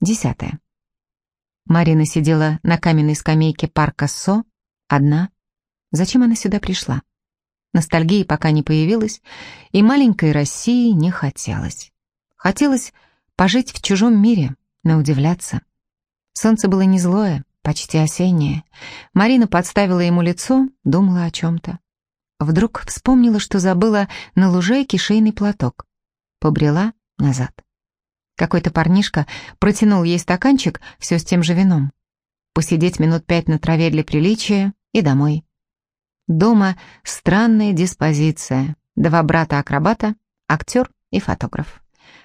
Десятое. Марина сидела на каменной скамейке парка Со, одна. Зачем она сюда пришла? Ностальгии пока не появилась, и маленькой России не хотелось. Хотелось пожить в чужом мире, наудивляться. Солнце было не злое, почти осеннее. Марина подставила ему лицо, думала о чем-то. Вдруг вспомнила, что забыла на лужайке шейный платок. Побрела назад. Какой-то парнишка протянул ей стаканчик все с тем же вином. Посидеть минут пять на траве для приличия и домой. Дома странная диспозиция. Два брата-акробата, актер и фотограф.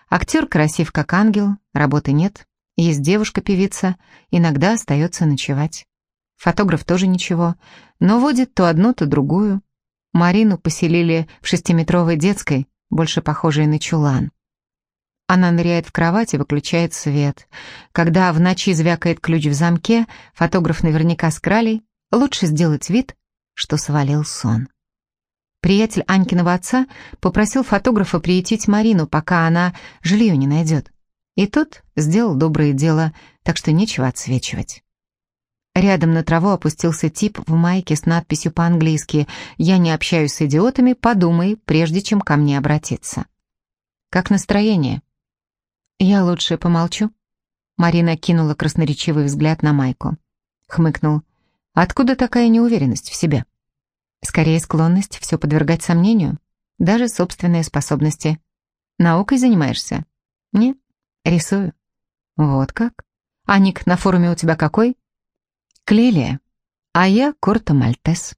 Актер красив как ангел, работы нет. Есть девушка-певица, иногда остается ночевать. Фотограф тоже ничего, но водит то одну, то другую. Марину поселили в шестиметровой детской, больше похожей на чулан. Она ныряет в кровать и выключает свет. Когда в ночи звякает ключ в замке, фотограф наверняка с кралей, лучше сделать вид, что свалил сон. Приятель Анькиного отца попросил фотографа приютить Марину, пока она жилье не найдет. И тот сделал доброе дело, так что нечего отсвечивать. Рядом на траву опустился тип в майке с надписью по-английски «Я не общаюсь с идиотами, подумай, прежде чем ко мне обратиться». «Как настроение?» «Я лучше помолчу». Марина кинула красноречивый взгляд на майку. Хмыкнул. «Откуда такая неуверенность в себе?» «Скорее склонность все подвергать сомнению, даже собственные способности. Наукой занимаешься?» «Нет, рисую». «Вот как? А ник на форуме у тебя какой?» Клелия, а я Корта Мальтес.